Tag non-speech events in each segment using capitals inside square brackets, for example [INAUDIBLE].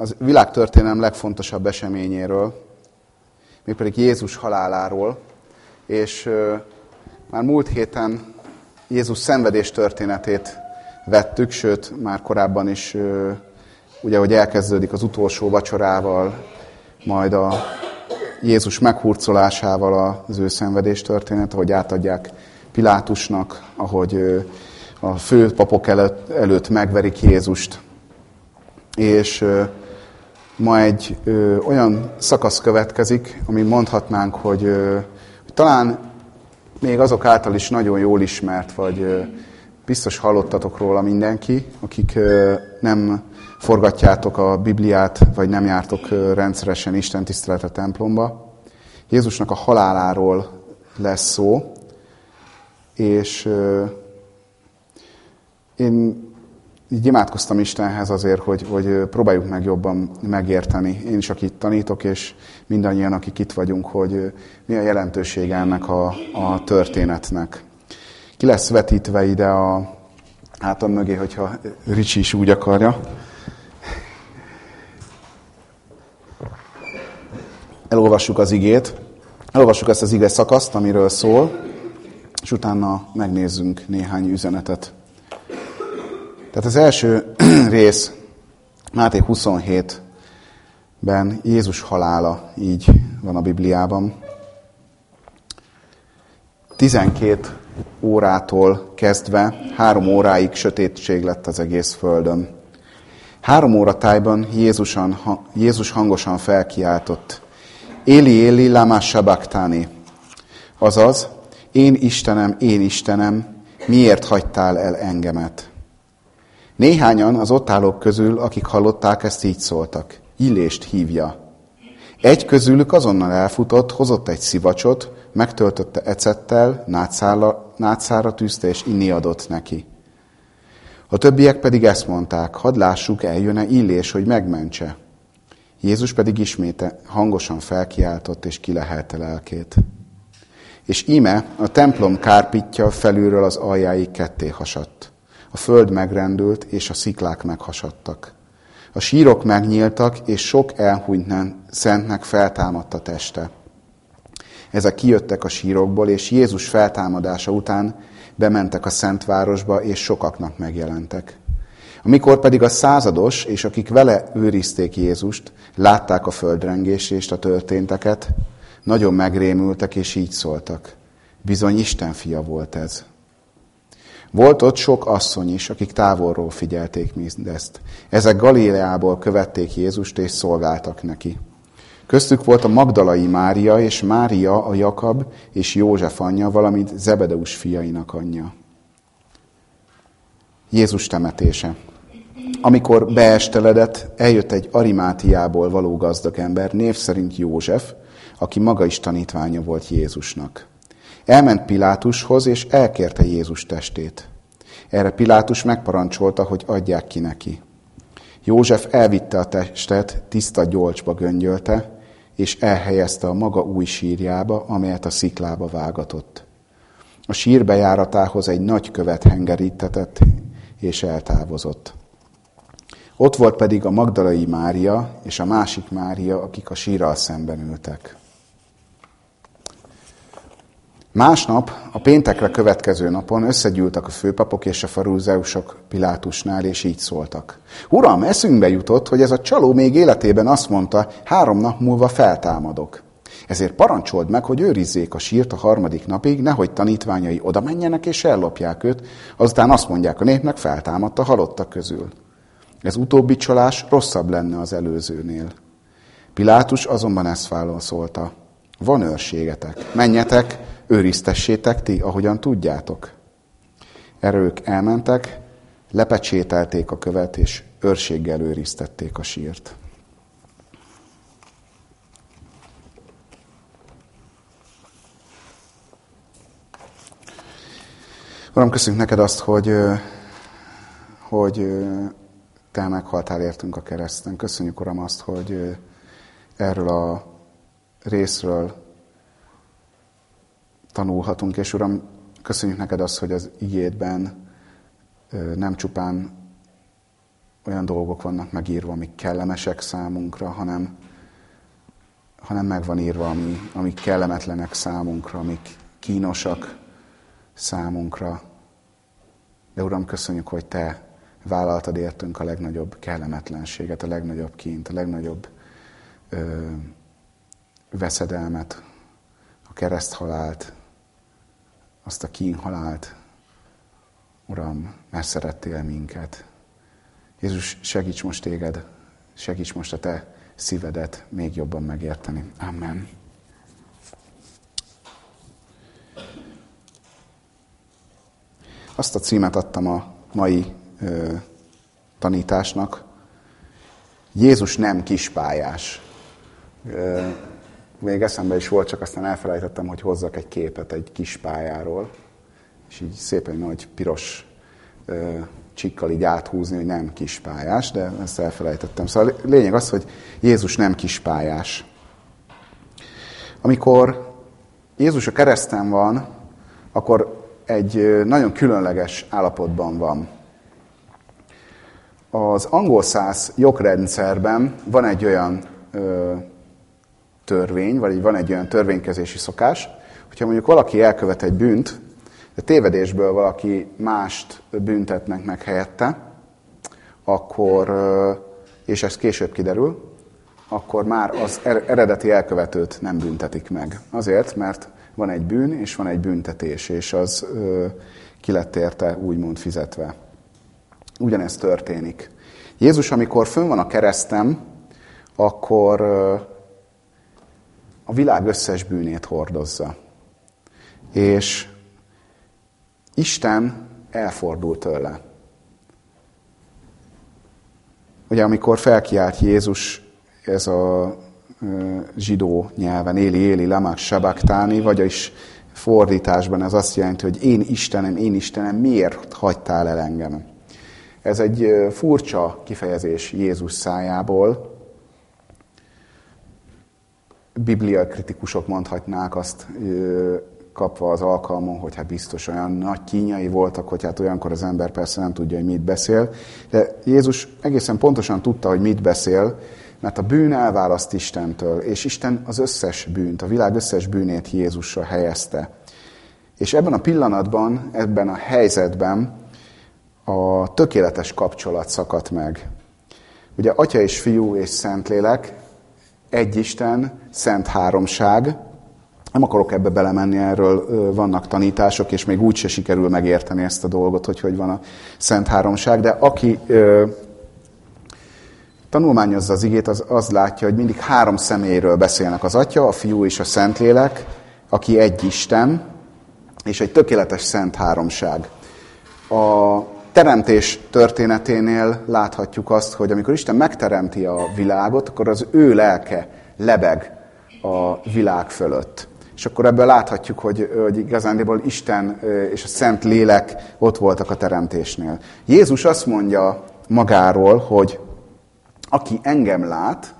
az világtörténelem legfontosabb eseményéről, mégpedig Jézus haláláról, és már múlt héten Jézus szenvedés történetét vettük, sőt, már korábban is, ugye, hogy elkezdődik az utolsó vacsorával, majd a Jézus meghurcolásával az ő szenvedés történet, ahogy átadják Pilátusnak, ahogy a fő papok előtt, előtt megverik Jézust. És ma egy ö, olyan szakasz következik, ami mondhatnánk, hogy ö, talán még azok által is nagyon jól ismert, vagy ö, biztos hallottatok róla mindenki, akik ö, nem forgatjátok a Bibliát, vagy nem jártok ö, rendszeresen Isten tisztelet a templomba. Jézusnak a haláláról lesz szó, és ö, én így imádkoztam Istenhez azért, hogy, hogy próbáljuk meg jobban megérteni. Én is, akit tanítok, és mindannyian, akik itt vagyunk, hogy mi a jelentősége ennek a, a történetnek. Ki lesz vetítve ide a hátam mögé, hogyha Ricsi is úgy akarja. Elolvassuk az igét. Elolvassuk ezt az ige szakaszt, amiről szól, és utána megnézzünk néhány üzenetet tehát az első [CLEARS THROAT] rész Máté 27-ben Jézus halála, így van a Bibliában. 12 órától kezdve három óráig sötétség lett az egész földön. Három óra tájban Jézusan, Jézus hangosan felkiáltott. Éli, Éli, lama sabachthani. Azaz, én Istenem, én Istenem, miért hagytál el engemet? Néhányan az ott állók közül, akik hallották, ezt így szóltak. Illést hívja. Egy közülük azonnal elfutott, hozott egy szivacsot, megtöltötte ecettel, nátszára tűzte és inni adott neki. A többiek pedig ezt mondták, hadd lássuk, eljön-e illés, hogy megmentse. Jézus pedig isméte hangosan felkiáltott és kilehelte lelkét. És íme a templom kárpitja felülről az aljáig ketté hasadt. A föld megrendült, és a sziklák meghasadtak. A sírok megnyíltak, és sok elhunyt szentnek feltámadt a teste. Ezek kijöttek a sírokból, és Jézus feltámadása után bementek a Szentvárosba, és sokaknak megjelentek. Amikor pedig a százados, és akik vele őrizték Jézust, látták a földrengésést, a történteket, nagyon megrémültek, és így szóltak. Bizony Isten fia volt ez. Volt ott sok asszony is, akik távolról figyelték mindezt. Ezek Galileából követték Jézust és szolgáltak neki. Köztük volt a Magdalai Mária és Mária a Jakab és József anyja, valamint Zebedeus fiainak anyja. Jézus temetése. Amikor beesteledett, eljött egy Arimátiából való gazdag ember, név szerint József, aki maga is tanítványa volt Jézusnak. Elment Pilátushoz, és elkérte Jézus testét. Erre Pilátus megparancsolta, hogy adják ki neki. József elvitte a testet, tiszta gyolcsba göngyölte, és elhelyezte a maga új sírjába, amelyet a sziklába vágatott. A sír bejáratához egy nagy követ hengerítetett, és eltávozott. Ott volt pedig a Magdalai Mária és a másik Mária, akik a sírral szemben ültek. Másnap, a péntekre következő napon összegyűltek a főpapok és a farúzeusok Pilátusnál, és így szóltak. Uram, eszünkbe jutott, hogy ez a csaló még életében azt mondta, három nap múlva feltámadok. Ezért parancsold meg, hogy őrizzék a sírt a harmadik napig, nehogy tanítványai oda menjenek és ellopják őt, azután azt mondják a népnek, feltámadt a halottak közül. Ez utóbbi csalás rosszabb lenne az előzőnél. Pilátus azonban ezt válaszolta. Van őrségetek, menjetek, őriztessétek ti, ahogyan tudjátok. Erre ők elmentek, lepecsételték a követ, és őrséggel őriztették a sírt. Uram, köszönjük neked azt, hogy, hogy te meghaltál értünk a kereszten. Köszönjük, Uram, azt, hogy erről a részről tanulhatunk, és Uram, köszönjük neked azt, hogy az igédben nem csupán olyan dolgok vannak megírva, amik kellemesek számunkra, hanem, hanem meg van írva, ami, amik kellemetlenek számunkra, amik kínosak számunkra. De Uram, köszönjük, hogy Te vállaltad értünk a legnagyobb kellemetlenséget, a legnagyobb kint, a legnagyobb ö, veszedelmet, a kereszthalált, azt a kínhalált. Uram, mert szerettél minket. Jézus, segíts most téged, segíts most a te szívedet még jobban megérteni. Amen. Azt a címet adtam a mai ö, tanításnak. Jézus nem kispályás. Ö, még eszembe is volt, csak aztán elfelejtettem, hogy hozzak egy képet egy kispályáról, és így szépen nagy piros ö, csikkal így áthúzni, hogy nem kispályás, de ezt elfelejtettem. Szóval a lényeg az, hogy Jézus nem kispályás. Amikor Jézus a kereszten van, akkor egy nagyon különleges állapotban van. Az angol száz jogrendszerben van egy olyan ö, törvény, vagy van egy olyan törvénykezési szokás, hogyha mondjuk valaki elkövet egy bűnt, de tévedésből valaki mást büntetnek meg helyette, akkor, és ez később kiderül, akkor már az er-, eredeti elkövetőt nem büntetik meg. Azért, mert van egy bűn, és van egy büntetés, és az ö, ki lett érte úgymond fizetve. Ugyanezt történik. Jézus, amikor fönn van a keresztem, akkor a világ összes bűnét hordozza. És Isten elfordul tőle. Ugye amikor felkiált Jézus, ez a zsidó nyelven, éli, éli, lamak, sabaktáni, vagyis fordításban ez azt jelenti, hogy én Istenem, én Istenem, miért hagytál el engem? Ez egy furcsa kifejezés Jézus szájából. Biblia kritikusok mondhatnák azt kapva az alkalmon, hogy hát biztos olyan nagy kínjai voltak, hogy hát olyankor az ember persze nem tudja, hogy mit beszél. De Jézus egészen pontosan tudta, hogy mit beszél, mert a bűn elválaszt Istentől, és Isten az összes bűnt, a világ összes bűnét Jézusra helyezte. És ebben a pillanatban, ebben a helyzetben a tökéletes kapcsolat szakadt meg. Ugye Atya és Fiú és Szentlélek, egy Isten, szent háromság, nem akarok ebbe belemenni, erről vannak tanítások, és még úgy se sikerül megérteni ezt a dolgot, hogy hogy van a Szent Háromság, de aki ö, tanulmányozza az igét, az, az látja, hogy mindig három személyről beszélnek az Atya, a Fiú és a Szentlélek, aki egy Isten, és egy tökéletes Szent Háromság. A teremtés történeténél láthatjuk azt, hogy amikor Isten megteremti a világot, akkor az ő lelke lebeg a világ fölött. És akkor ebből láthatjuk, hogy, hogy igazándiból Isten és a Szent Lélek ott voltak a teremtésnél. Jézus azt mondja magáról, hogy aki engem lát,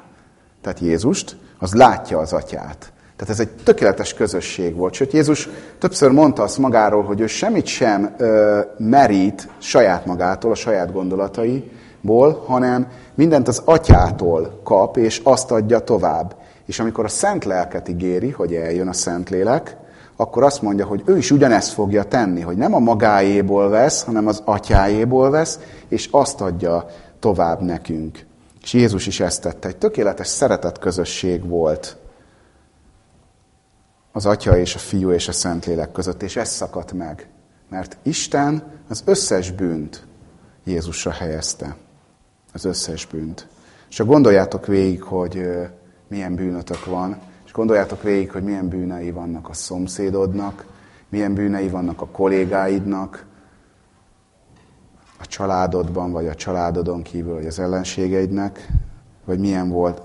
tehát Jézust, az látja az atyát. Tehát ez egy tökéletes közösség volt. Sőt, Jézus többször mondta azt magáról, hogy ő semmit sem ö, merít saját magától, a saját gondolataiból, hanem mindent az atyától kap, és azt adja tovább. És amikor a szent lelket ígéri, hogy eljön a szent lélek, akkor azt mondja, hogy ő is ugyanezt fogja tenni, hogy nem a magáéból vesz, hanem az atyáéból vesz, és azt adja tovább nekünk. És Jézus is ezt tette. Egy tökéletes szeretet közösség volt az Atya és a Fiú és a Szentlélek között, és ez szakadt meg. Mert Isten az összes bűnt Jézusra helyezte. Az összes bűnt. És ha gondoljátok végig, hogy milyen bűnötök van, és gondoljátok végig, hogy milyen bűnei vannak a szomszédodnak, milyen bűnei vannak a kollégáidnak, a családodban, vagy a családodon kívül, vagy az ellenségeidnek, vagy milyen, volt,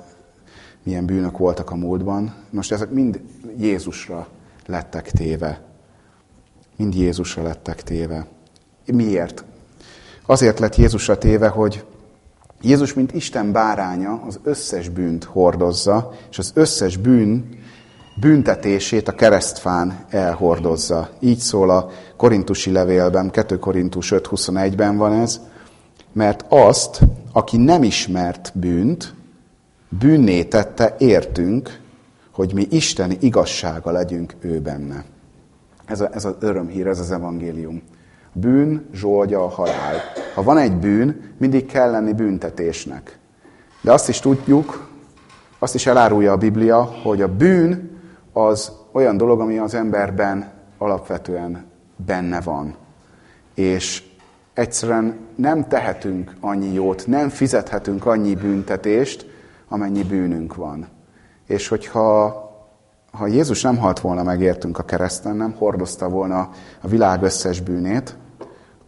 milyen bűnök voltak a múltban. Most ezek mind Jézusra lettek téve. Mind Jézusra lettek téve. Miért? Azért lett Jézusra téve, hogy Jézus, mint Isten báránya, az összes bűnt hordozza, és az összes bűn büntetését a keresztfán elhordozza. Így szól a korintusi levélben, 2 Korintus 5.21-ben van ez, mert azt, aki nem ismert bűnt, bűnné tette értünk, hogy mi Isten igazsága legyünk ő benne. Ez, a, ez az örömhír, ez az evangélium. Bűn zsoldja a halál. Ha van egy bűn, mindig kell lenni büntetésnek. De azt is tudjuk, azt is elárulja a Biblia, hogy a bűn az olyan dolog, ami az emberben alapvetően benne van. És egyszerűen nem tehetünk annyi jót, nem fizethetünk annyi büntetést, amennyi bűnünk van. És hogyha ha Jézus nem halt volna meg értünk a kereszten, nem hordozta volna a világ összes bűnét,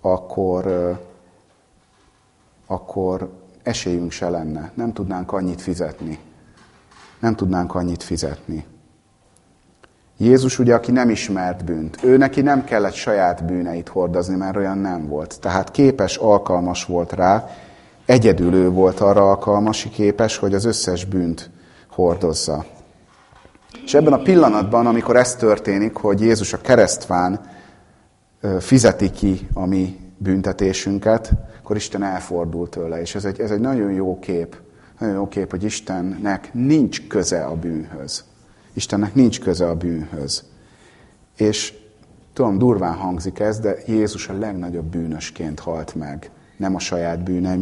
akkor, akkor esélyünk se lenne. Nem tudnánk annyit fizetni. Nem tudnánk annyit fizetni. Jézus ugye, aki nem ismert bűnt, ő neki nem kellett saját bűneit hordozni, mert olyan nem volt. Tehát képes, alkalmas volt rá, egyedül ő volt arra alkalmas, képes, hogy az összes bűnt hordozza. És ebben a pillanatban, amikor ez történik, hogy Jézus a keresztván fizeti ki a mi büntetésünket, akkor Isten elfordul tőle. És ez egy, ez egy nagyon jó kép. Nagyon jó kép, hogy Istennek nincs köze a bűnhöz. Istennek nincs köze a bűnhöz. És tudom, durván hangzik ez, de Jézus a legnagyobb bűnösként halt meg. Nem a saját bűne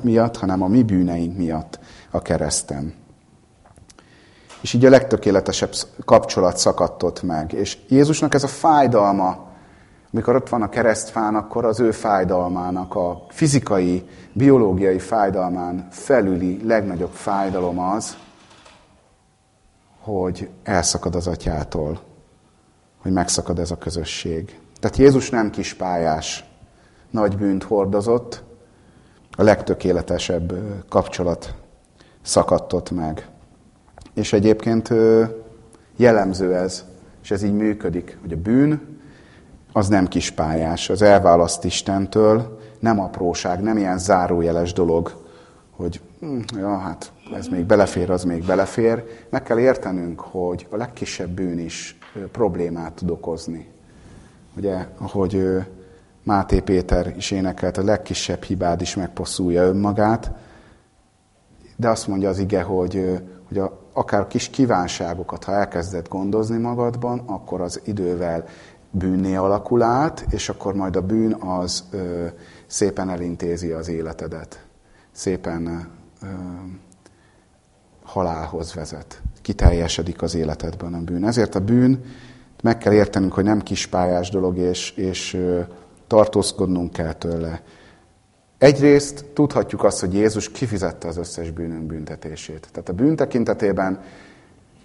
miatt, hanem a mi bűneink miatt a kereszten. És így a legtökéletesebb kapcsolat szakadtott meg. És Jézusnak ez a fájdalma, amikor ott van a keresztfán, akkor az ő fájdalmának, a fizikai, biológiai fájdalmán felüli legnagyobb fájdalom az, hogy elszakad az atyától, hogy megszakad ez a közösség. Tehát Jézus nem kispályás, nagy bűnt hordozott, a legtökéletesebb kapcsolat szakadtott meg. És egyébként jellemző ez, és ez így működik, hogy a bűn az nem kispályás, az elválaszt Istentől, nem apróság, nem ilyen zárójeles dolog, hogy hm, ja, hát ez még belefér, az még belefér. Meg kell értenünk, hogy a legkisebb bűn is problémát tud okozni. Ugye, ahogy Máté Péter is énekelt, a legkisebb hibád is megposszulja önmagát, de azt mondja az ige, hogy, hogy a, akár kis kívánságokat, ha elkezded gondozni magadban, akkor az idővel bűnné alakul át, és akkor majd a bűn az ö, szépen elintézi az életedet. Szépen ö, halálhoz vezet. Kiteljesedik az életedben a bűn. Ezért a bűn, meg kell értenünk, hogy nem kispályás dolog, és, és ö, tartózkodnunk kell tőle. Egyrészt tudhatjuk azt, hogy Jézus kifizette az összes bűnünk büntetését. Tehát a bűn tekintetében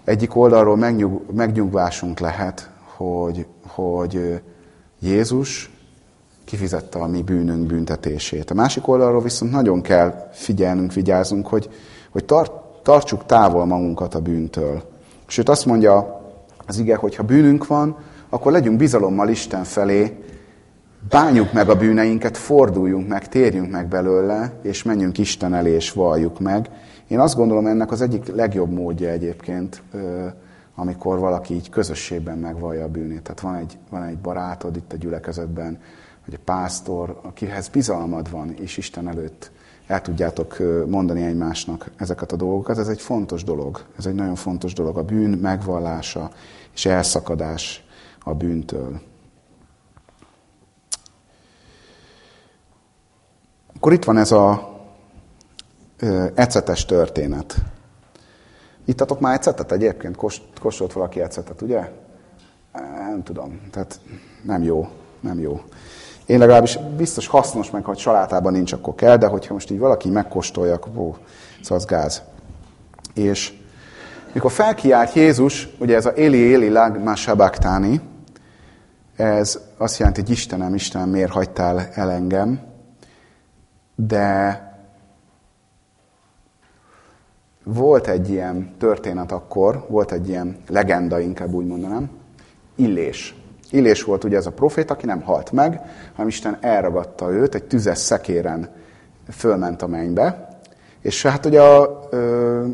egyik oldalról megnyug, megnyugvásunk lehet, hogy, hogy Jézus kifizette a mi bűnünk büntetését. A másik oldalról viszont nagyon kell figyelnünk, vigyázzunk, hogy, hogy tart, tartsuk távol magunkat a bűntől. Sőt azt mondja az ige, hogy ha bűnünk van, akkor legyünk bizalommal Isten felé, bánjuk meg a bűneinket, forduljunk meg, térjünk meg belőle, és menjünk Isten elé, és valljuk meg. Én azt gondolom, ennek az egyik legjobb módja egyébként, amikor valaki így közösségben megvallja a bűnét. Tehát van egy, van egy barátod itt a gyülekezetben, vagy egy pásztor, akihez bizalmad van, és Isten előtt el tudjátok mondani egymásnak ezeket a dolgokat. Ez egy fontos dolog. Ez egy nagyon fontos dolog. A bűn megvallása és elszakadás a bűntől. Akkor itt van ez a ecetes történet. Ittatok már ecetet egyébként? Kóstolt valaki ecetet, ugye? Nem tudom. Tehát nem jó. Nem jó. Én legalábbis biztos hasznos, meg ha salátában nincs, akkor kell, de hogyha most így valaki megkóstolja, akkor ó, szóval az gáz. És mikor felkiált Jézus, ugye ez a Eli Eli lag ma sabachthani, ez azt jelenti, hogy Istenem, Istenem, miért hagytál el engem? De volt egy ilyen történet akkor, volt egy ilyen legenda, inkább úgy mondanám, Illés. Illés volt ugye ez a profét, aki nem halt meg, hanem Isten elragadta őt, egy tüzes szekéren fölment a mennybe, és hát ugye a ö,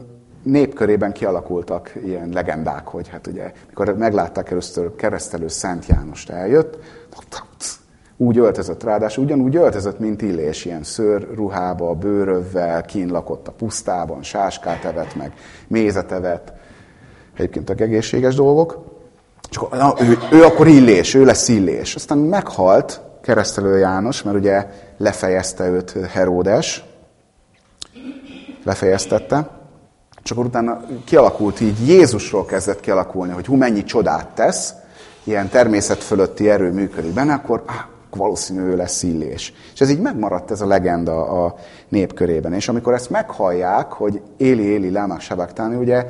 népkörében kialakultak ilyen legendák, hogy hát ugye, mikor meglátták először keresztelő Szent Jánost eljött, úgy öltözött, ráadásul ugyanúgy öltözött, mint Illés, ilyen szőr ruhába, bőrövvel, kín lakott a pusztában, sáskát evett meg, mézet evett, egyébként a egészséges dolgok. Csak na, ő, ő akkor Illés, ő lesz Illés. Aztán meghalt keresztelő János, mert ugye lefejezte őt Heródes, lefejeztette, akkor utána kialakult így, Jézusról kezdett kialakulni, hogy hú, mennyi csodát tesz, ilyen természet fölötti erő működik benne, akkor ah, valószínű ő lesz illés. És ez így megmaradt ez a legenda a nép körében. És amikor ezt meghallják, hogy éli, éli, lámák sabaktáni, ugye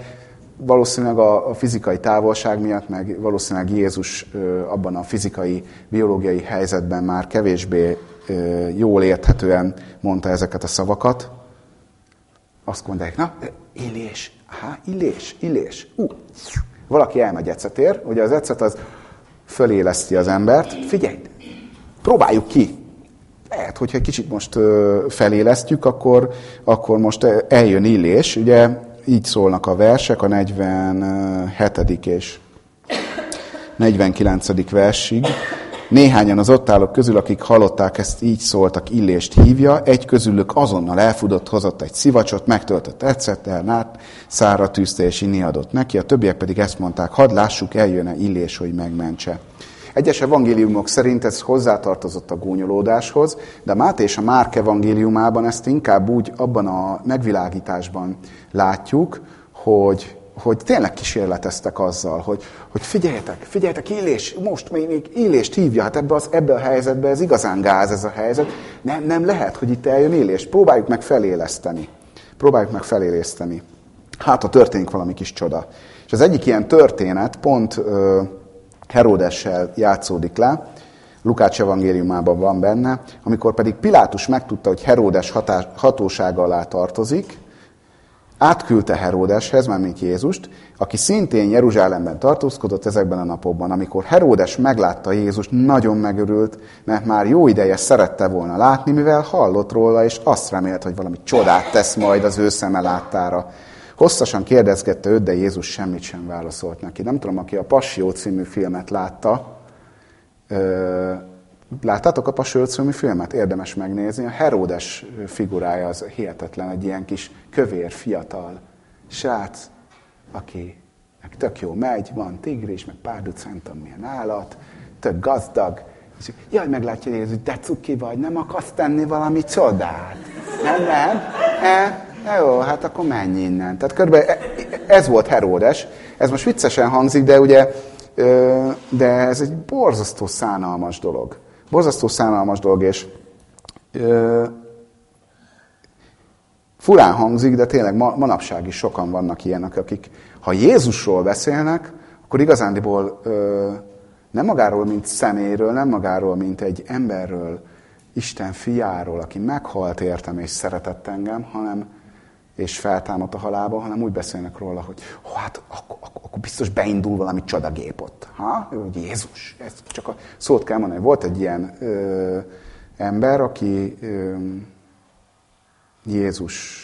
valószínűleg a, fizikai távolság miatt, meg valószínűleg Jézus abban a fizikai, biológiai helyzetben már kevésbé jól érthetően mondta ezeket a szavakat, azt mondják, na, illés, aha, illés, illés. Uh, valaki elmegy ecetér, ugye az ecet az föléleszti az embert. Figyelj, próbáljuk ki. Lehet, hogyha egy kicsit most felélesztjük, akkor, akkor most eljön illés. Ugye így szólnak a versek, a 47. és 49. versig. Néhányan az ott állók közül, akik hallották ezt, így szóltak, illést hívja, egy közülük azonnal elfudott, hozott egy szivacsot, megtöltött ecettel, nát, szára tűzte és inni adott neki, a többiek pedig ezt mondták, hadd lássuk, eljön-e illés, hogy megmentse. Egyes evangéliumok szerint ez hozzátartozott a gúnyolódáshoz, de Máté és a Márk evangéliumában ezt inkább úgy abban a megvilágításban látjuk, hogy hogy tényleg kísérleteztek azzal, hogy, hogy figyeljetek, figyeljetek, Illés, most még, még Illést hívja, hát ebbe, az, ebbe a helyzetbe ez igazán gáz ez a helyzet. Nem, nem lehet, hogy itt eljön Illés. Próbáljuk meg feléleszteni. Próbáljuk meg feléleszteni. Hát, ha történik valami kis csoda. És az egyik ilyen történet pont uh, Heródessel játszódik le, Lukács evangéliumában van benne, amikor pedig Pilátus megtudta, hogy Heródes hatás, hatósága alá tartozik, átküldte Heródeshez, mármint Jézust, aki szintén Jeruzsálemben tartózkodott ezekben a napokban. Amikor Heródes meglátta Jézust, nagyon megörült, mert már jó ideje szerette volna látni, mivel hallott róla, és azt remélt, hogy valami csodát tesz majd az ő szeme láttára. Hosszasan kérdezgette őt, de Jézus semmit sem válaszolt neki. Nem tudom, aki a Passió című filmet látta, Láttátok a Passió című filmet? Érdemes megnézni. A Heródes figurája az hihetetlen, egy ilyen kis kövér, fiatal srác, aki meg tök jó megy, van tigris, meg párduc, nem tudom milyen állat, tök gazdag, és jaj, meglátja Jézus, te cuki vagy, nem akarsz tenni valami csodát? Nem, nem? E, jó, hát akkor menj innen. Tehát körülbelül e, ez volt Heródes. Ez most viccesen hangzik, de ugye, de ez egy borzasztó szánalmas dolog. Borzasztó szánalmas dolog, és furán hangzik, de tényleg ma, manapság is sokan vannak ilyenek, akik, ha Jézusról beszélnek, akkor igazándiból nem magáról, mint szeméről, nem magáról, mint egy emberről, Isten fiáról, aki meghalt értem és szeretett engem, hanem és feltámadt a halálba, hanem úgy beszélnek róla, hogy oh, hát akkor, akkor, akkor biztos beindul valami csodagép ott. Ha? Hogy Jézus. Ez csak a szót kell mondani. Volt egy ilyen ö, ember, aki ö, Jézus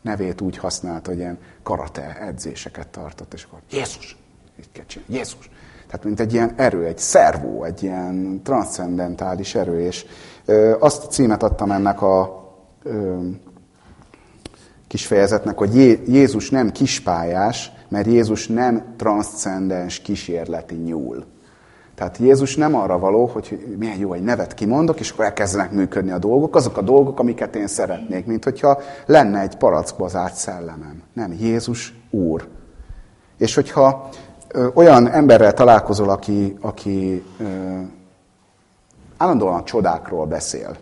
nevét úgy használta, hogy ilyen karate edzéseket tartott, és akkor Jézus! Így kell csinálni. Jézus! Tehát mint egy ilyen erő, egy szervó, egy ilyen transzcendentális erő, és ö, azt a címet adtam ennek a kis fejezetnek, hogy Jézus nem kispályás, mert Jézus nem transzcendens kísérleti nyúl. Tehát Jézus nem arra való, hogy milyen jó egy nevet kimondok, és akkor elkezdenek működni a dolgok, azok a dolgok, amiket én szeretnék, mint hogyha lenne egy palackba zárt szellemem. Nem, Jézus Úr. És hogyha ö, olyan emberrel találkozol, aki, aki ö, állandóan a csodákról beszél,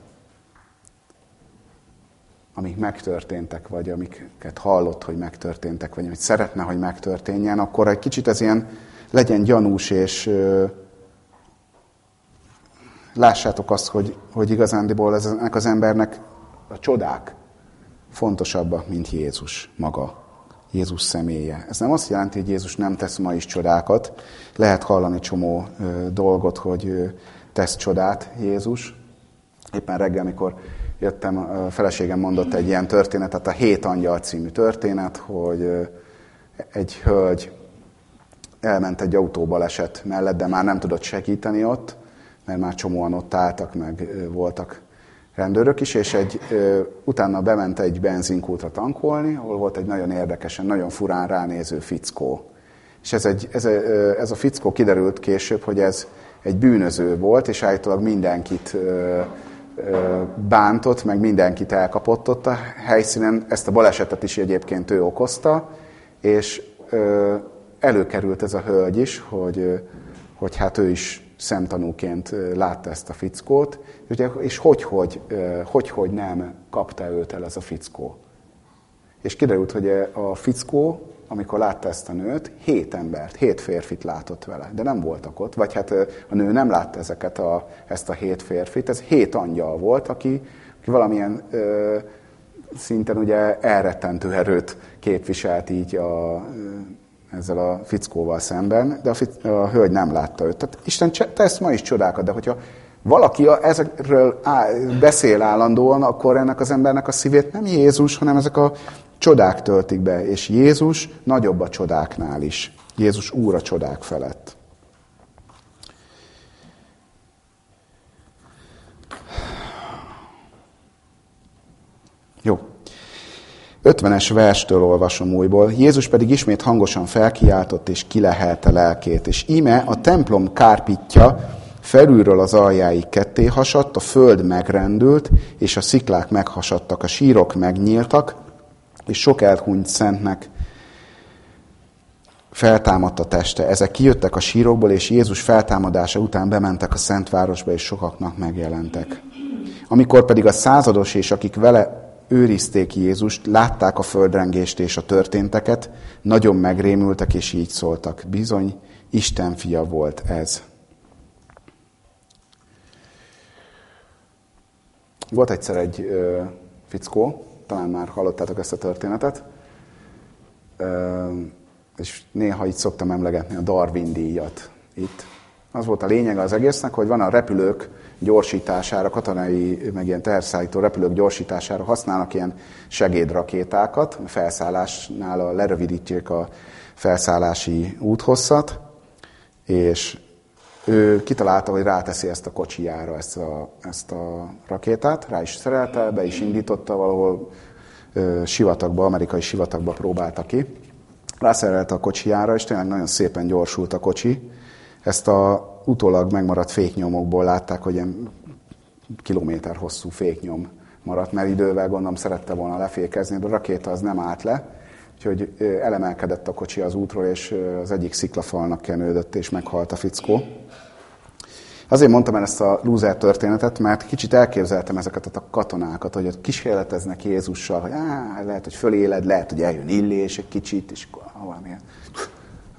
amik megtörténtek, vagy amiket hallott, hogy megtörténtek, vagy amit szeretne, hogy megtörténjen, akkor egy kicsit ez ilyen legyen gyanús, és ö, lássátok azt, hogy, hogy igazándiból ez, ennek az embernek a csodák fontosabbak, mint Jézus maga. Jézus személye. Ez nem azt jelenti, hogy Jézus nem tesz ma is csodákat. Lehet hallani csomó ö, dolgot, hogy ö, tesz csodát Jézus. Éppen reggel, amikor jöttem, a feleségem mondott egy ilyen történetet, a Hét Angyal című történet, hogy egy hölgy elment egy autóbaleset mellett, de már nem tudott segíteni ott, mert már csomóan ott álltak, meg voltak rendőrök is, és egy, utána bement egy benzinkútra tankolni, ahol volt egy nagyon érdekesen, nagyon furán ránéző fickó. És ez, egy, ez, a, ez a fickó kiderült később, hogy ez egy bűnöző volt, és állítólag mindenkit bántott, meg mindenkit elkapott ott a helyszínen. Ezt a balesetet is egyébként ő okozta, és előkerült ez a hölgy is, hogy, hogy hát ő is szemtanúként látta ezt a fickót, és hogy, hogy, hogy, hogy nem kapta őt el ez a fickó. És kiderült, hogy a fickó, amikor látta ezt a nőt, hét embert, hét férfit látott vele, de nem voltak ott, vagy hát a nő nem látta ezeket a, ezt a hét férfit, ez hét angyal volt, aki, aki valamilyen ö, szinten ugye elrettentő erőt képviselt így a, ezzel a fickóval szemben, de a, fic, a hölgy nem látta őt. Tehát Isten tesz ma is csodákat, de hogyha valaki ezekről beszél állandóan, akkor ennek az embernek a szívét nem Jézus, hanem ezek a csodák töltik be, és Jézus nagyobb a csodáknál is. Jézus úr a csodák felett. Jó. 50-es verstől olvasom újból. Jézus pedig ismét hangosan felkiáltott, és kilehelte lelkét. És íme a templom kárpitja felülről az aljáig ketté hasadt, a föld megrendült, és a sziklák meghasadtak, a sírok megnyíltak, és sok elhunyt szentnek feltámadt a teste. Ezek kijöttek a sírokból, és Jézus feltámadása után bementek a Szentvárosba, és sokaknak megjelentek. Amikor pedig a százados és akik vele őrizték Jézust, látták a földrengést és a történteket, nagyon megrémültek, és így szóltak. Bizony, Isten fia volt ez. Volt egyszer egy ö, fickó, talán már hallottátok ezt a történetet, és néha itt szoktam emlegetni a Darwin díjat itt. Az volt a lényeg az egésznek, hogy van a repülők gyorsítására, katonai, meg ilyen terszállító repülők gyorsítására használnak ilyen segédrakétákat, a felszállásnál lerövidítjék a felszállási úthosszat, és ő kitalálta, hogy ráteszi ezt a kocsijára ezt a, ezt a rakétát, rá is szerelte, be is indította, valahol ö, sivatagba, amerikai sivatagba próbálta ki. Rászerelte a kocsijára, és tényleg nagyon szépen gyorsult a kocsi. Ezt a utólag megmaradt féknyomokból látták, hogy ilyen kilométer hosszú féknyom maradt, mert idővel gondolom szerette volna lefékezni, de a rakéta az nem állt le, úgyhogy elemelkedett a kocsi az útról, és az egyik sziklafalnak kenődött, és meghalt a fickó. Azért mondtam el ezt a lúzer történetet, mert kicsit elképzeltem ezeket a katonákat, hogy ott kísérleteznek Jézussal, hogy á, lehet, hogy föléled, lehet, hogy eljön illés egy kicsit, és valamilyen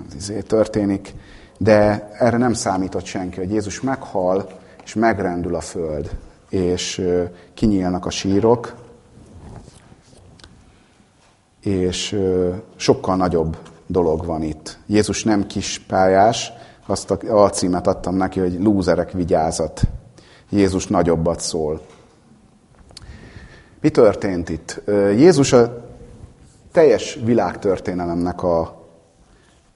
az [LAUGHS] izé történik. De erre nem számított senki, hogy Jézus meghal, és megrendül a föld, és kinyílnak a sírok, és sokkal nagyobb dolog van itt. Jézus nem kispályás, azt a alcímet adtam neki, hogy lúzerek vigyázat. Jézus nagyobbat szól. Mi történt itt? Jézus a teljes világtörténelemnek a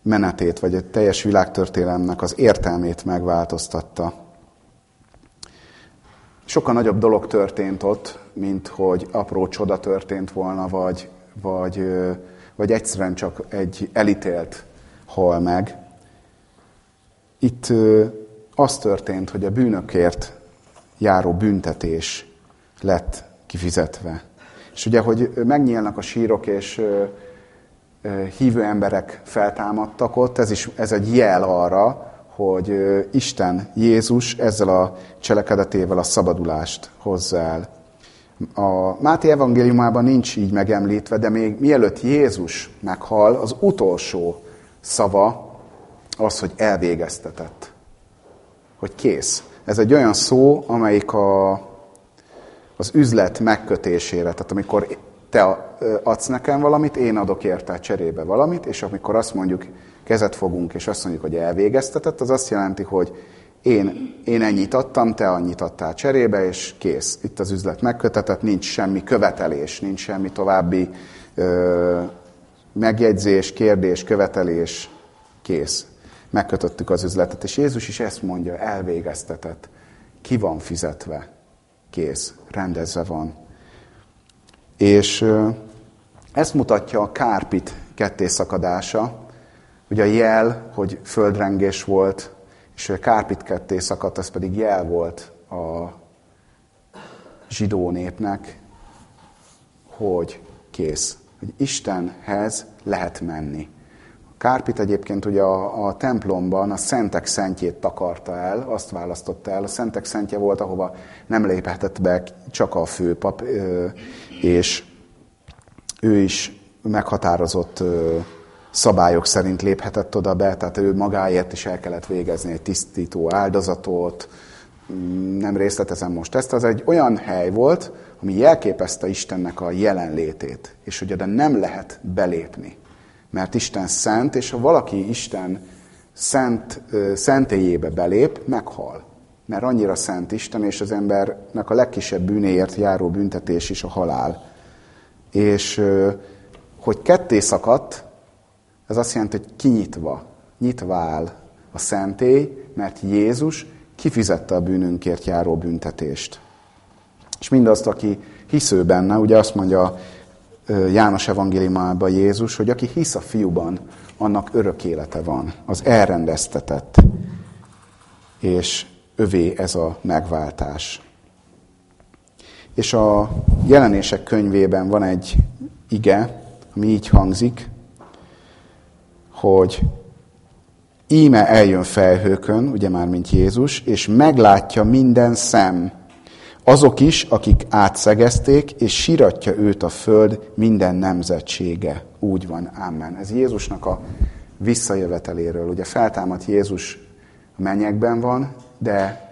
menetét, vagy a teljes világtörténelemnek az értelmét megváltoztatta. Sokkal nagyobb dolog történt ott, mint hogy apró csoda történt volna, vagy, vagy, vagy egyszerűen csak egy elítélt hal meg. Itt az történt, hogy a bűnökért járó büntetés lett kifizetve. És ugye, hogy megnyílnak a sírok, és hívő emberek feltámadtak ott, ez, is, ez egy jel arra, hogy Isten, Jézus ezzel a cselekedetével a szabadulást hozza el. A Máté evangéliumában nincs így megemlítve, de még mielőtt Jézus meghal, az utolsó szava az, hogy elvégeztetett. Hogy kész. Ez egy olyan szó, amelyik a, az üzlet megkötésére, tehát amikor te adsz nekem valamit, én adok érte cserébe valamit, és amikor azt mondjuk, kezet fogunk, és azt mondjuk, hogy elvégeztetett, az azt jelenti, hogy én, én ennyit adtam, te annyit adtál cserébe, és kész. Itt az üzlet megkötetett, nincs semmi követelés, nincs semmi további ö, megjegyzés, kérdés, követelés, kész. Megkötöttük az üzletet, és Jézus is ezt mondja, elvégeztetett. ki van fizetve, kész, rendezve van. És ezt mutatja a kárpit kettészakadása. Ugye a jel, hogy földrengés volt, és kárpit ketté szakadt, az pedig jel volt a zsidó népnek, hogy kész, hogy Istenhez lehet menni. Kárpit egyébként ugye a, a templomban a szentek szentjét takarta el, azt választotta el. A szentek szentje volt, ahova nem léphetett be csak a főpap, és ő is meghatározott szabályok szerint léphetett oda be, tehát ő magáért is el kellett végezni egy tisztító áldozatot, mm, nem részletezem most ezt, az egy olyan hely volt, ami jelképezte Istennek a jelenlétét, és hogy oda nem lehet belépni, mert Isten szent, és ha valaki Isten szent, szentélyébe belép, meghal. Mert annyira szent Isten, és az embernek a legkisebb bűnéért járó büntetés is a halál. És hogy ketté szakadt, ez azt jelenti, hogy kinyitva, nyitva áll a szentély, mert Jézus kifizette a bűnünkért járó büntetést. És mindazt, aki hisző benne, ugye azt mondja János evangéliumában Jézus, hogy aki hisz a fiúban, annak örök élete van, az elrendeztetett, és övé ez a megváltás. És a jelenések könyvében van egy ige, ami így hangzik, hogy íme eljön felhőkön, ugye már mint Jézus, és meglátja minden szem, azok is, akik átszegezték, és siratja őt a föld minden nemzetsége. Úgy van, Amen. Ez Jézusnak a visszajöveteléről. Ugye feltámadt Jézus mennyekben van, de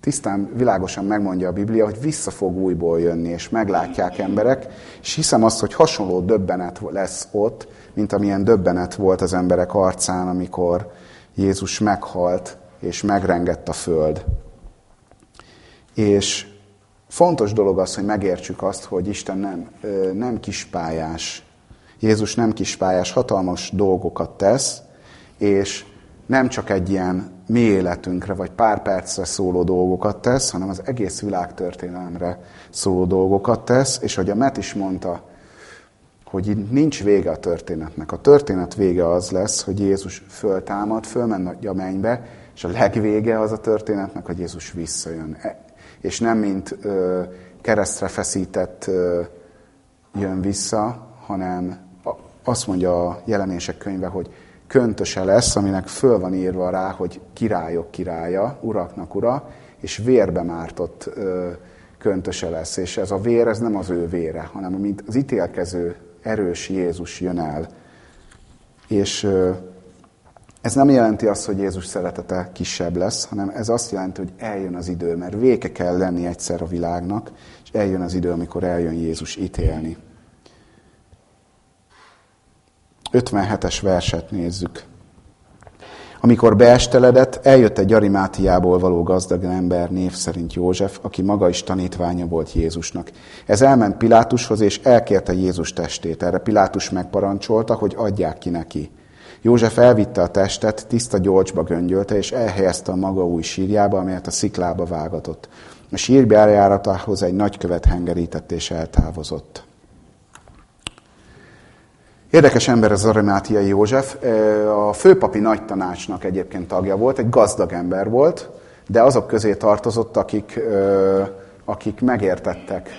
tisztán, világosan megmondja a Biblia, hogy vissza fog újból jönni, és meglátják emberek, és hiszem azt, hogy hasonló döbbenet lesz ott, mint amilyen döbbenet volt az emberek arcán, amikor Jézus meghalt, és megrengett a föld. És fontos dolog az, hogy megértsük azt, hogy Isten nem, nem kispályás. Jézus nem kispályás, hatalmas dolgokat tesz, és nem csak egy ilyen mi életünkre, vagy pár percre szóló dolgokat tesz, hanem az egész világtörténelemre szóló dolgokat tesz, és hogy a Met is mondta, hogy itt nincs vége a történetnek. A történet vége az lesz, hogy Jézus föltámad, fölmen a mennybe, és a legvége az a történetnek, hogy Jézus visszajön. E, és nem mint ö, keresztre feszített ö, jön vissza, hanem azt mondja a jelenések könyve, hogy köntöse lesz, aminek föl van írva rá, hogy királyok királya, uraknak ura, és vérbe mártott ö, köntöse lesz. És ez a vér, ez nem az ő vére, hanem mint az ítélkező erős Jézus jön el. És ez nem jelenti azt, hogy Jézus szeretete kisebb lesz, hanem ez azt jelenti, hogy eljön az idő, mert véke kell lenni egyszer a világnak, és eljön az idő, amikor eljön Jézus ítélni. 57-es verset nézzük. Amikor beesteledett, eljött egy Arimátiából való gazdag ember név szerint József, aki maga is tanítványa volt Jézusnak. Ez elment Pilátushoz, és elkérte Jézus testét. Erre Pilátus megparancsolta, hogy adják ki neki. József elvitte a testet, tiszta gyolcsba göngyölte, és elhelyezte a maga új sírjába, amelyet a sziklába vágatott. A sír bejáratához egy nagykövet hengerített és eltávozott. Érdekes ember az Arimátiai József. A főpapi nagy tanácsnak egyébként tagja volt, egy gazdag ember volt, de azok közé tartozott, akik, akik megértettek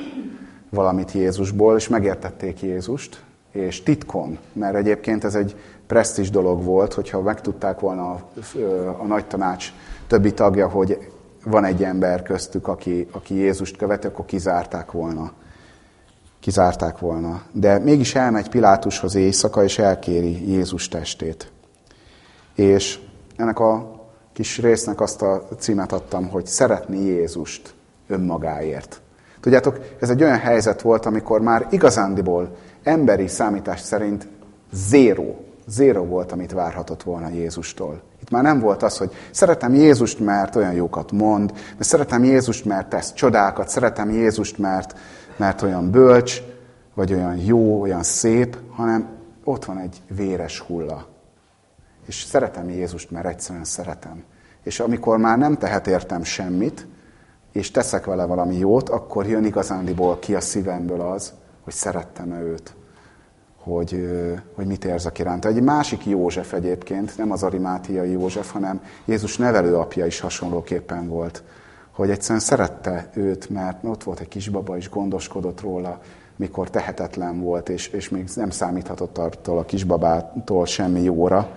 valamit Jézusból, és megértették Jézust, és titkon, mert egyébként ez egy presztis dolog volt, hogyha megtudták volna a, a nagy tanács többi tagja, hogy van egy ember köztük, aki, aki Jézust követi, akkor kizárták volna kizárták volna. De mégis elmegy Pilátushoz éjszaka, és elkéri Jézus testét. És ennek a kis résznek azt a címet adtam, hogy szeretni Jézust önmagáért. Tudjátok, ez egy olyan helyzet volt, amikor már igazándiból emberi számítás szerint zéró, zéró volt, amit várhatott volna Jézustól. Itt már nem volt az, hogy szeretem Jézust, mert olyan jókat mond, de szeretem Jézust, mert tesz csodákat, szeretem Jézust, mert mert olyan bölcs, vagy olyan jó, olyan szép, hanem ott van egy véres hulla. És szeretem Jézust, mert egyszerűen szeretem. És amikor már nem tehet értem semmit, és teszek vele valami jót, akkor jön igazándiból ki a szívemből az, hogy szerettem-e őt, hogy, hogy mit érzek iránta. Egy másik József egyébként, nem az arimátiai József, hanem Jézus nevelőapja is hasonlóképpen volt, hogy egyszerűen szerette őt, mert ott volt egy kisbaba, és gondoskodott róla, mikor tehetetlen volt, és, és még nem számíthatott attól a kisbabától semmi jóra.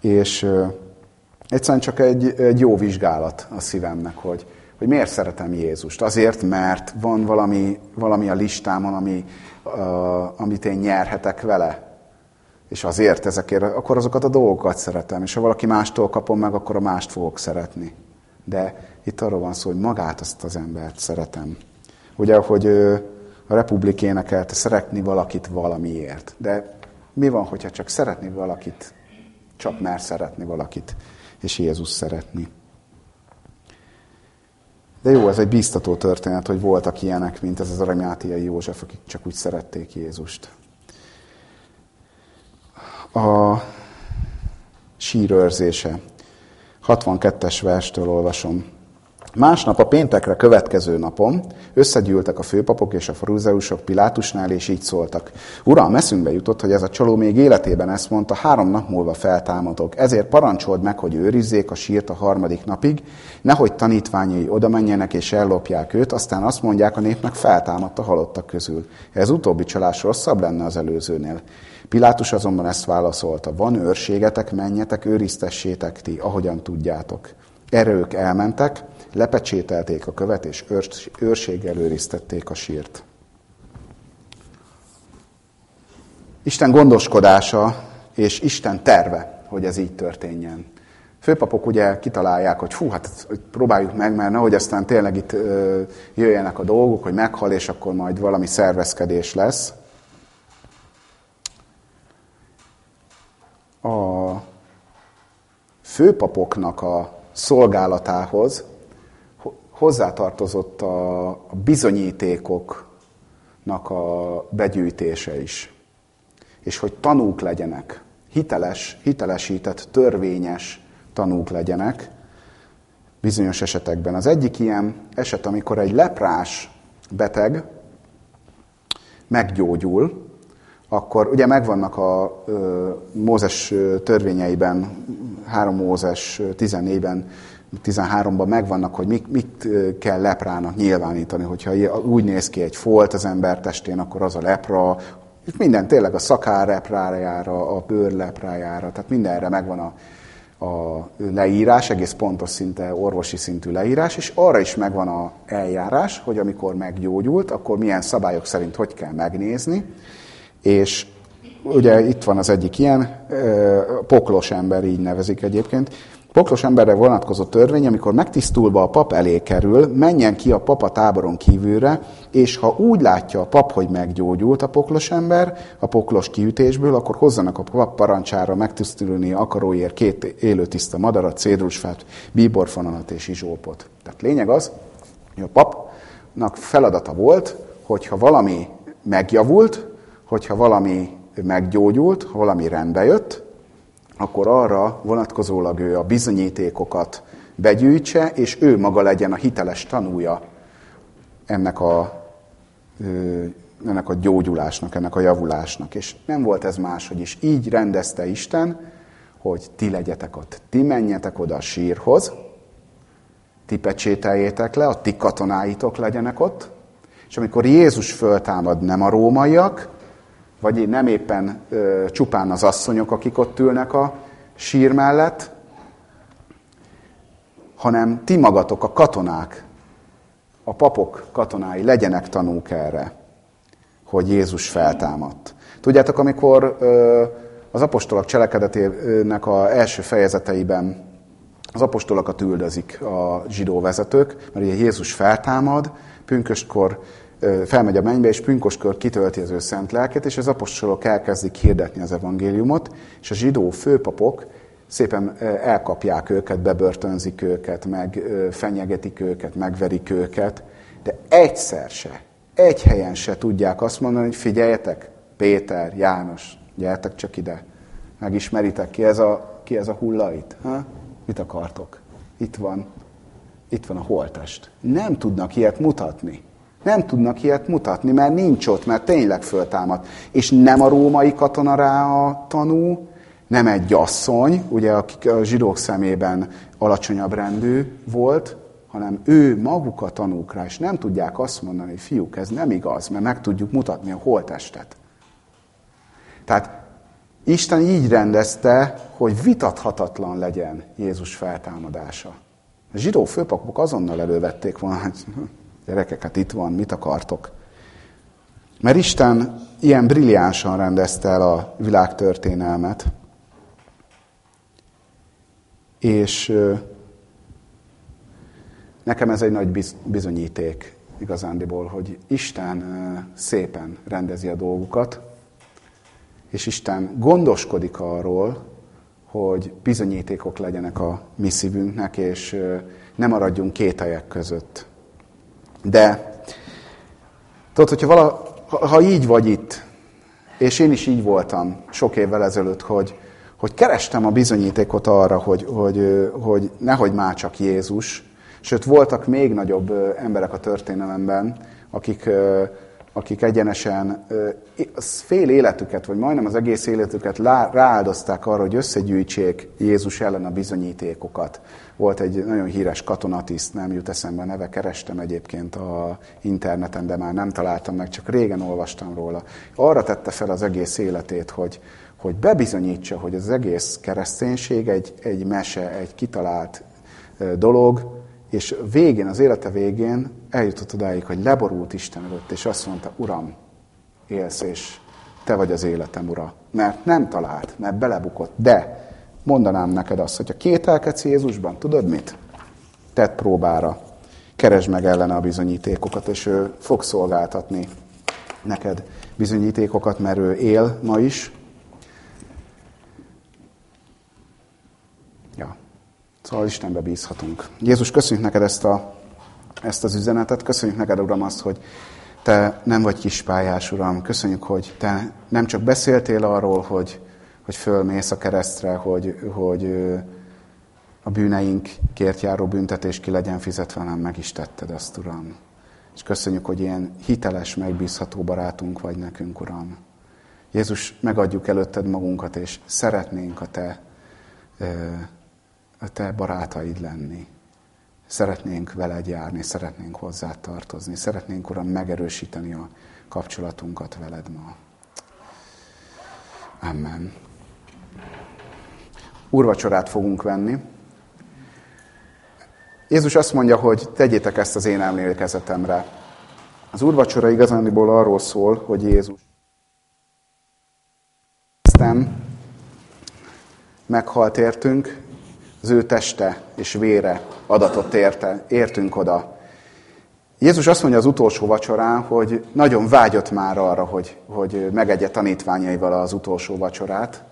És egyszerűen csak egy, egy jó vizsgálat a szívemnek, hogy, hogy miért szeretem Jézust. Azért, mert van valami, valami a listámon, ami, uh, amit én nyerhetek vele. És azért ezekért, akkor azokat a dolgokat szeretem. És ha valaki mástól kapom meg, akkor a mást fogok szeretni. De itt arról van szó, hogy magát azt az embert szeretem. Ugye, hogy a republik énekelte, szeretni valakit valamiért. De mi van, hogyha csak szeretni valakit, csak mer szeretni valakit, és Jézus szeretni. De jó, ez egy bíztató történet, hogy voltak ilyenek, mint ez az aranyátiai József, akik csak úgy szerették Jézust. A sírőrzése. 62-es verstől olvasom. Másnap a péntekre következő napon összegyűltek a főpapok és a faruzeusok Pilátusnál, és így szóltak. Uram, eszünkbe jutott, hogy ez a csaló még életében ezt mondta, három nap múlva feltámadok. Ezért parancsold meg, hogy őrizzék a sírt a harmadik napig, nehogy tanítványai oda menjenek és ellopják őt, aztán azt mondják a népnek feltámadt a halottak közül. Ez utóbbi csalás rosszabb lenne az előzőnél. Pilátus azonban ezt válaszolta, van őrségetek, menjetek, őriztessétek ti, ahogyan tudjátok. Erre ők elmentek, lepecsételték a követ, és őrséggel őriztették a sírt. Isten gondoskodása és Isten terve, hogy ez így történjen. Főpapok ugye kitalálják, hogy fú, hát próbáljuk meg, mert nehogy aztán tényleg itt ö, jöjjenek a dolgok, hogy meghal, és akkor majd valami szervezkedés lesz. A főpapoknak a szolgálatához hozzátartozott a, bizonyítékoknak a begyűjtése is. És hogy tanúk legyenek, hiteles, hitelesített, törvényes tanúk legyenek bizonyos esetekben. Az egyik ilyen eset, amikor egy leprás beteg meggyógyul, akkor ugye megvannak a ö, Mózes törvényeiben, 3 Mózes 14-ben 13-ban megvannak, hogy mit, mit kell leprának nyilvánítani. Hogyha úgy néz ki egy folt az ember testén, akkor az a lepra, és minden tényleg a szakár leprájára, a bőr leprájára, tehát mindenre megvan a, a leírás, egész pontos szinte orvosi szintű leírás, és arra is megvan a eljárás, hogy amikor meggyógyult, akkor milyen szabályok szerint hogy kell megnézni, és ugye itt van az egyik ilyen, poklos ember, így nevezik egyébként, Poklos emberre vonatkozó törvény, amikor megtisztulva a pap elé kerül, menjen ki a pap a táboron kívülre, és ha úgy látja a pap, hogy meggyógyult a poklos ember a poklos kiütésből, akkor hozzanak a pap parancsára megtisztulni akaróért két élő tiszta madarat, cédrusfát, bíborfonalat és izsópot. Tehát lényeg az, hogy a papnak feladata volt, hogyha valami megjavult, hogyha valami meggyógyult, valami rendbe jött, akkor arra vonatkozólag ő a bizonyítékokat begyűjtse, és ő maga legyen a hiteles tanúja ennek a, ennek a gyógyulásnak, ennek a javulásnak. És nem volt ez máshogy is. Így rendezte Isten, hogy ti legyetek ott. Ti menjetek oda a sírhoz, ti pecsételjétek le, a ti katonáitok legyenek ott, és amikor Jézus föltámad, nem a rómaiak, vagy nem éppen ö, csupán az asszonyok, akik ott ülnek a sír mellett, hanem ti magatok, a katonák, a papok katonái legyenek tanúk erre, hogy Jézus feltámadt. Tudjátok, amikor ö, az apostolok cselekedetének a első fejezeteiben az apostolokat üldözik a zsidó vezetők, mert ugye Jézus feltámad, pünköstkor felmegy a mennybe, és pünkoskor kitölti az ő szent lelket, és az apostolok elkezdik hirdetni az evangéliumot, és a zsidó főpapok szépen elkapják őket, bebörtönzik őket, meg fenyegetik őket, megverik őket, de egyszer se, egy helyen se tudják azt mondani, hogy figyeljetek, Péter, János, gyertek csak ide, megismeritek ki ez a, ki ez a hullait, ha? mit akartok? Itt van, Itt van a holtest. Nem tudnak ilyet mutatni. Nem tudnak ilyet mutatni, mert nincs ott, mert tényleg föltámad. És nem a római katona rá a tanú, nem egy asszony, ugye, akik a zsidók szemében alacsonyabb rendű volt, hanem ő maguk a tanúk rá, és nem tudják azt mondani, hogy fiúk, ez nem igaz, mert meg tudjuk mutatni a holtestet. Tehát Isten így rendezte, hogy vitathatatlan legyen Jézus feltámadása. A zsidó főpapok azonnal elővették volna, hogy gyerekek, hát itt van, mit akartok? Mert Isten ilyen brilliánsan rendezte el a világtörténelmet, és nekem ez egy nagy bizonyíték igazándiból, hogy Isten szépen rendezi a dolgukat, és Isten gondoskodik arról, hogy bizonyítékok legyenek a mi szívünknek, és ne maradjunk két helyek között. De tudod, hogyha vala, ha így vagy itt, és én is így voltam sok évvel ezelőtt, hogy, hogy kerestem a bizonyítékot arra, hogy, hogy, hogy nehogy már csak Jézus, sőt voltak még nagyobb emberek a történelemben, akik akik egyenesen fél életüket, vagy majdnem az egész életüket rááldozták arra, hogy összegyűjtsék Jézus ellen a bizonyítékokat. Volt egy nagyon híres katonatiszt, nem jut eszembe a neve, kerestem egyébként a interneten, de már nem találtam meg, csak régen olvastam róla. Arra tette fel az egész életét, hogy, hogy bebizonyítsa, hogy az egész kereszténység egy, egy mese, egy kitalált dolog, és végén, az élete végén eljutott odáig, hogy leborult Isten előtt, és azt mondta, Uram, élsz, és te vagy az életem, Ura. Mert nem talált, mert belebukott. De mondanám neked azt, hogyha kételkedsz Jézusban, tudod mit? Tedd próbára. Keresd meg ellene a bizonyítékokat, és ő fog szolgáltatni neked bizonyítékokat, mert ő él ma is. Szóval Istenbe bízhatunk. Jézus, köszönjük neked ezt, a, ezt az üzenetet, köszönjük neked, Uram, azt, hogy te nem vagy kispályás, Uram. Köszönjük, hogy te nem csak beszéltél arról, hogy, hogy fölmész a keresztre, hogy, hogy a bűneinkért járó büntetés ki legyen fizetve, hanem meg is tetted azt, Uram. És köszönjük, hogy ilyen hiteles, megbízható barátunk vagy nekünk, Uram. Jézus, megadjuk előtted magunkat, és szeretnénk a te a te barátaid lenni. Szeretnénk veled járni, szeretnénk hozzá tartozni, szeretnénk, Uram, megerősíteni a kapcsolatunkat veled ma. Amen. Úrvacsorát fogunk venni. Jézus azt mondja, hogy tegyétek ezt az én emlékezetemre. Az úrvacsora igazániból arról szól, hogy Jézus meghalt értünk, az ő teste és vére adatot érte, értünk oda. Jézus azt mondja az utolsó vacsorán, hogy nagyon vágyott már arra, hogy, hogy megegye tanítványaival az utolsó vacsorát.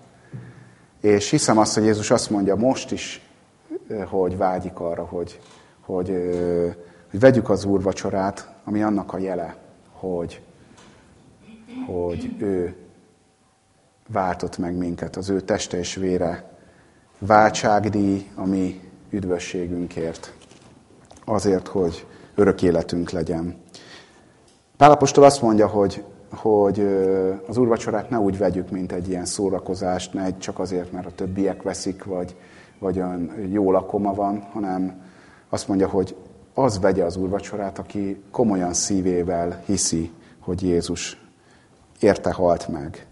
És hiszem azt, hogy Jézus azt mondja most is, hogy vágyik arra, hogy, hogy, hogy vegyük az Úr vacsorát, ami annak a jele, hogy, hogy ő váltott meg minket, az ő teste és vére váltságdíj a mi üdvösségünkért. Azért, hogy örök életünk legyen. Pálapostól azt mondja, hogy, hogy az úrvacsorát ne úgy vegyük, mint egy ilyen szórakozást, ne csak azért, mert a többiek veszik, vagy, vagy olyan jó lakoma van, hanem azt mondja, hogy az vegye az úrvacsorát, aki komolyan szívével hiszi, hogy Jézus érte halt meg.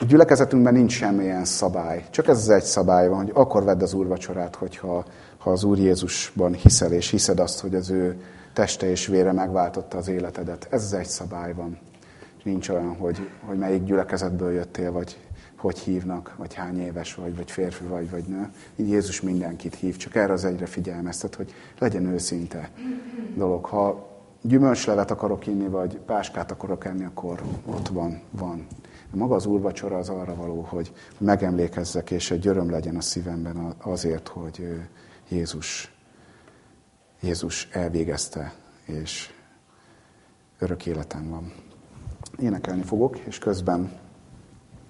A gyülekezetünkben nincs semmilyen szabály. Csak ez az egy szabály van, hogy akkor vedd az úrvacsorát, hogyha ha az Úr Jézusban hiszel, és hiszed azt, hogy az ő teste és vére megváltotta az életedet. Ez az egy szabály van. Nincs olyan, hogy, hogy melyik gyülekezetből jöttél, vagy hogy hívnak, vagy hány éves vagy, vagy férfi vagy, vagy nő. Így Jézus mindenkit hív, csak erre az egyre figyelmeztet, hogy legyen őszinte dolog. Ha gyümölcslevet akarok inni, vagy páskát akarok enni, akkor ott van, van maga az úrvacsora az arra való, hogy megemlékezzek, és egy öröm legyen a szívemben azért, hogy Jézus, Jézus elvégezte, és örök életem van. Énekelni fogok, és közben